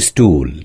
stool